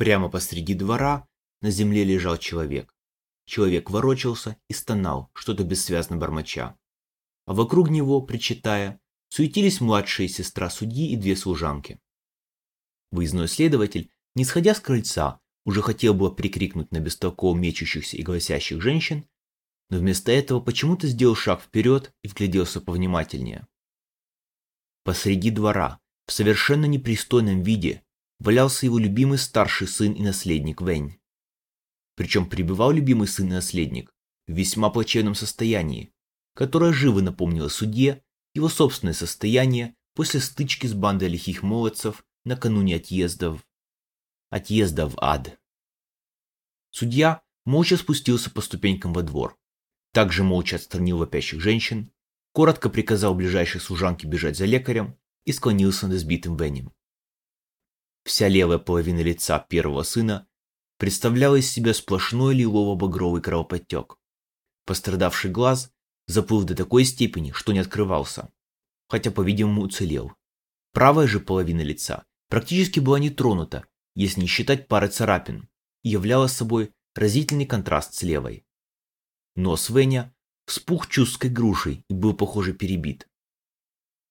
Прямо посреди двора на земле лежал человек. Человек ворочался и стонал, что-то бессвязно бормоча. А вокруг него, причитая, суетились младшая сестра судьи и две служанки. Выездной следователь, не сходя с крыльца, уже хотел было прикрикнуть на бестолково мечущихся и гласящих женщин, но вместо этого почему-то сделал шаг вперед и вгляделся повнимательнее. Посреди двора, в совершенно непристойном виде, валялся его любимый старший сын и наследник Вэнь. Причем пребывал любимый сын и наследник в весьма плачевном состоянии, которое живо напомнило судье его собственное состояние после стычки с бандой лихих молодцев накануне отъезда в... отъезда в ад. Судья молча спустился по ступенькам во двор, также молча отстранил вопящих женщин, коротко приказал ближайшей служанке бежать за лекарем и склонился над избитым Венем. Вся левая половина лица первого сына представляла из себя сплошной лилово-багровый кровоподтек. Пострадавший глаз заплыл до такой степени, что не открывался, хотя, по-видимому, уцелел. Правая же половина лица практически была не тронута, если не считать пары царапин, и являла собой разительный контраст с левой. Нос Веня вспух чувской грушей и был, похоже, перебит.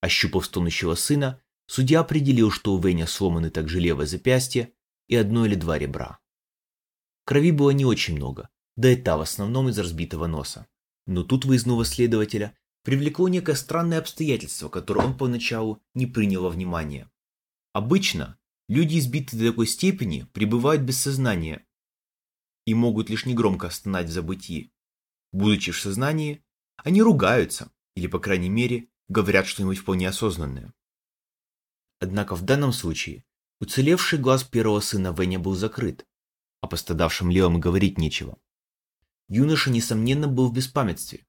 Ощупав стонущего сына, судья определил, что у Веня сломаны также левое запястье и одно или два ребра. Крови было не очень много, да и та в основном из разбитого носа. Но тут выездного следователя привлекло некое странное обстоятельство, которое он поначалу не принял во внимание. Обычно люди, избитые до такой степени, пребывают без сознания и могут лишь негромко стонать в забытии. Будучи в сознании, они ругаются, или, по крайней мере, говорят что-нибудь вполне осознанное. Однако в данном случае уцелевший глаз первого сына Веня был закрыт, а пострадавшим левым говорить нечего. Юноша, несомненно, был в беспамятстве.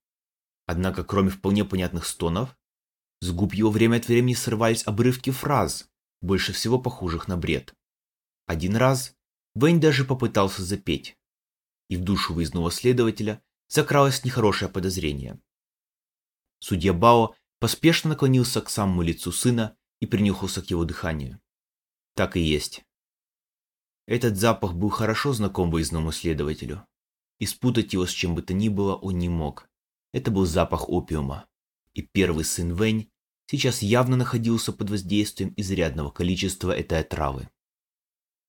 Однако, кроме вполне понятных стонов, с губ его время от времени срывались обрывки фраз, больше всего похожих на бред. Один раз Вэнь даже попытался запеть, и в душу выездного следователя закралось нехорошее подозрение. Судья Бао поспешно наклонился к самому лицу сына и принюхался к его дыханию. Так и есть. Этот запах был хорошо знаком выездному следователю. И спутать его с чем бы то ни было он не мог. Это был запах опиума. И первый сын Вэнь сейчас явно находился под воздействием изрядного количества этой отравы.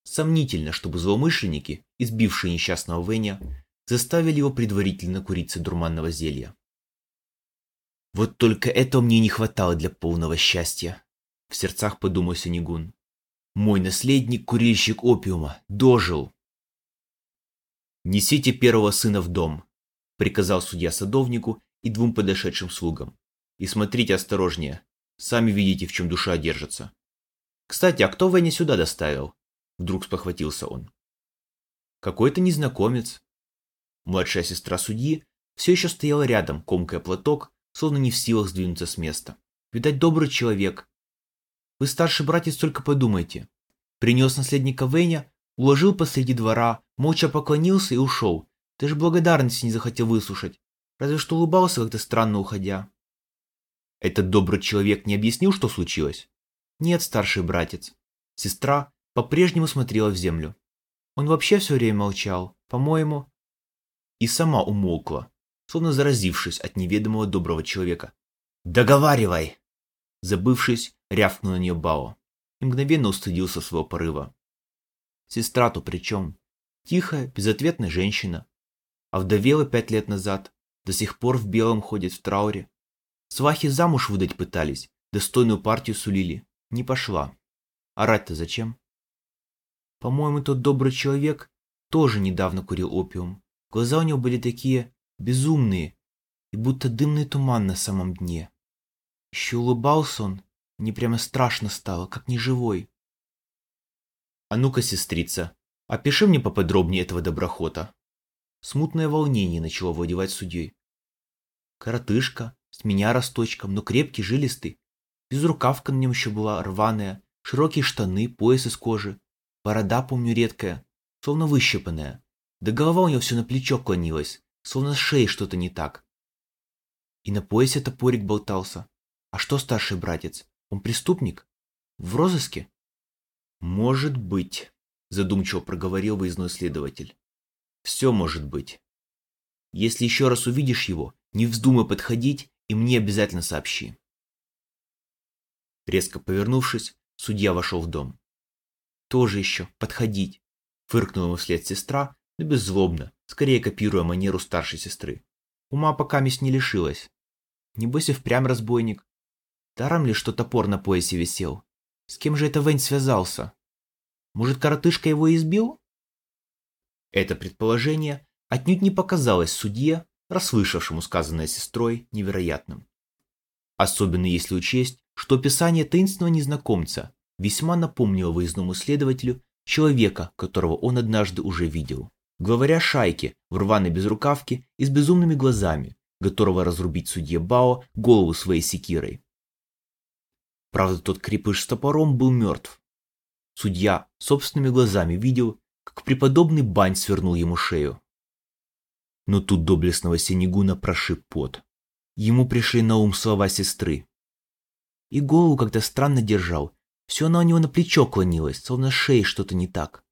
Сомнительно, чтобы злоумышленники, избившие несчастного Вэня, заставили его предварительно куриться дурманного зелья. Вот только этого мне не хватало для полного счастья, в сердцах подумал Синегун. Мой наследник, курильщик опиума, дожил. «Несите первого сына в дом», — приказал судья садовнику и двум подошедшим слугам. «И смотрите осторожнее. Сами видите, в чем душа держится». «Кстати, а кто Веня сюда доставил?» Вдруг спохватился он. «Какой-то незнакомец». Младшая сестра судьи все еще стояла рядом, комкая платок словно не в силах сдвинуться с места. Видать, добрый человек. Вы, старший братец, только подумайте. Принес наследника Веня, уложил посреди двора, молча поклонился и ушел. Даже благодарности не захотел выслушать. Разве что улыбался как-то странно уходя. Этот добрый человек не объяснил, что случилось? Нет, старший братец. Сестра по-прежнему смотрела в землю. Он вообще все время молчал, по-моему. И сама умолкла, словно заразившись от неведомого доброго человека. «Договаривай!» Забывшись, рявкнул на нее Бао и мгновенно устыдился своего порыва. Сестра-то при? Тихая, безответная женщина. А вдовела пять лет назад, до сих пор в белом ходит в трауре. Свахи замуж выдать пытались, достойную партию сулили. Не пошла. Орать-то зачем? По-моему, тот добрый человек тоже недавно курил опиум. Глаза у него были такие безумные, и будто дымный туман на самом дне. Еще улыбался он, мне прямо страшно стало, как неживой. А ну-ка, сестрица, опиши мне поподробнее этого доброхота. Смутное волнение начало владевать судьей. Коротышка, с меня росточком, но крепкий, жилистый. Безрукавка на нем еще была рваная, широкие штаны, пояс из кожи. Борода, помню, редкая, словно выщипанная. Да голова у него все на плечо клонилась, словно с шеей что-то не так. И на поясе топорик болтался. А что старший братец? Он преступник? В розыске? Может быть. задумчиво проговорил выездной следователь. Все может быть. Если еще раз увидишь его, не вздумай подходить и мне обязательно сообщи. Резко повернувшись, судья вошел в дом. Тоже еще подходить, фыркнула ему вслед сестра, но беззлобно, скорее копируя манеру старшей сестры. Ума пока месть не лишилась. Небось и впрямь разбойник. Даром ли, что топор на поясе висел? С кем же это Вэнь связался? Может, коротышка его избил? Это предположение отнюдь не показалось судье, расслышавшему сказанное сестрой, невероятным. Особенно если учесть, что описание таинственного незнакомца весьма напомнило выездному следователю человека, которого он однажды уже видел. Главаря шайки в рваной безрукавке и с безумными глазами, готового разрубить судье Бао голову своей секирой. Правда, тот крепыш с топором был мертв. Судья собственными глазами видел, как преподобный Бань свернул ему шею. Но тут доблестного Синегуна прошиб пот. Ему пришли на ум слова сестры. И голову как-то странно держал. Все она у него на плечо клонилась, словно шеей что-то не так.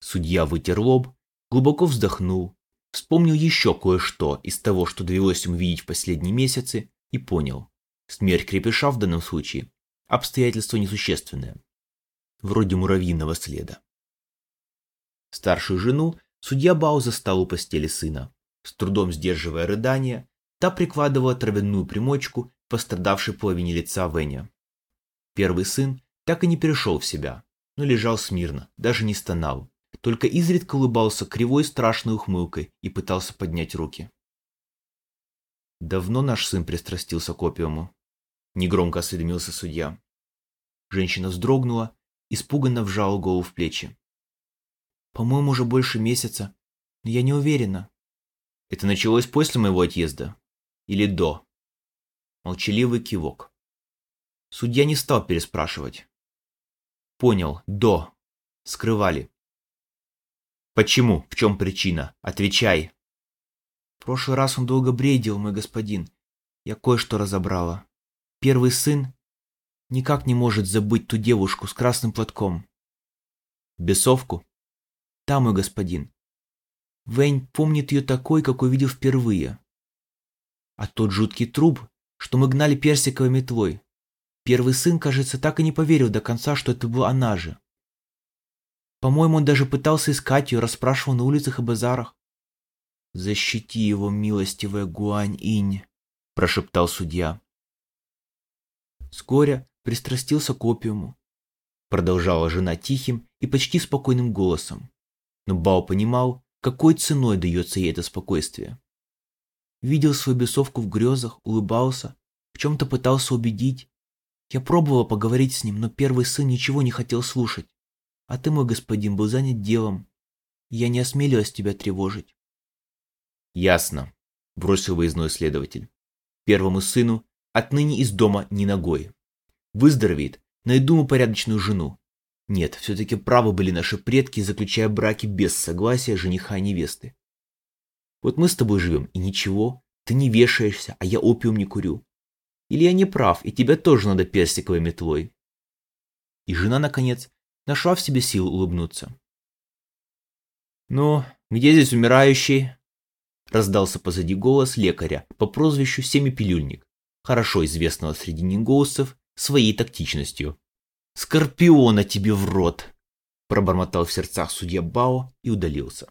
Судья вытер лоб, глубоко вздохнул, вспомнил еще кое-что из того, что довелось ему видеть в последние месяцы, и понял. Смерть крепыша в данном случае – обстоятельство несущественное. Вроде муравьиного следа. Старшую жену судья Бао застал у постели сына. С трудом сдерживая рыдания, та прикладывала травяную примочку пострадавшей половине лица Веня. Первый сын так и не перешел в себя, но лежал смирно, даже не стонал, только изредка улыбался кривой страшной ухмылкой и пытался поднять руки. Давно наш сын пристрастился к опиуму. Негромко осведомился судья. Женщина вздрогнула, испуганно вжала голову в плечи. По-моему, уже больше месяца, но я не уверена. Это началось после моего отъезда? Или до? Молчаливый кивок. Судья не стал переспрашивать. Понял, до. Скрывали. Почему? В чем причина? Отвечай. В прошлый раз он долго бредил, мой господин. Я кое-что разобрала. Первый сын никак не может забыть ту девушку с красным платком. Бесовку? Да, мой господин. Вэнь помнит ее такой, какой видел впервые. А тот жуткий труп, что мы гнали персиковой метлой. Первый сын, кажется, так и не поверил до конца, что это была она же. По-моему, он даже пытался искать ее, расспрашивал на улицах и базарах. «Защити его, милостивая Гуань-инь», – прошептал судья. Вскоре пристрастился к опиуму. Продолжала жена тихим и почти спокойным голосом. Но Бао понимал, какой ценой дается ей это спокойствие. Видел свою бесовку в грезах, улыбался, в чем-то пытался убедить. Я пробовала поговорить с ним, но первый сын ничего не хотел слушать. А ты, мой господин, был занят делом. Я не осмелилась тебя тревожить. Ясно, бросил выездной следователь. Первому сыну отныне из дома ни ногой. Выздоровеет, найду ему порядочную жену. Нет, все-таки правы были наши предки, заключая браки без согласия жениха и невесты. Вот мы с тобой живем, и ничего, ты не вешаешься, а я опиум не курю. Или я не прав, и тебя тоже надо персиковой метлой. И жена, наконец, нашла в себе силу улыбнуться. «Ну, где здесь умирающий?» Раздался позади голос лекаря по прозвищу Семипилюльник, хорошо известного среди нингоусов своей тактичностью. «Скорпиона тебе в рот!» пробормотал в сердцах судья Бао и удалился.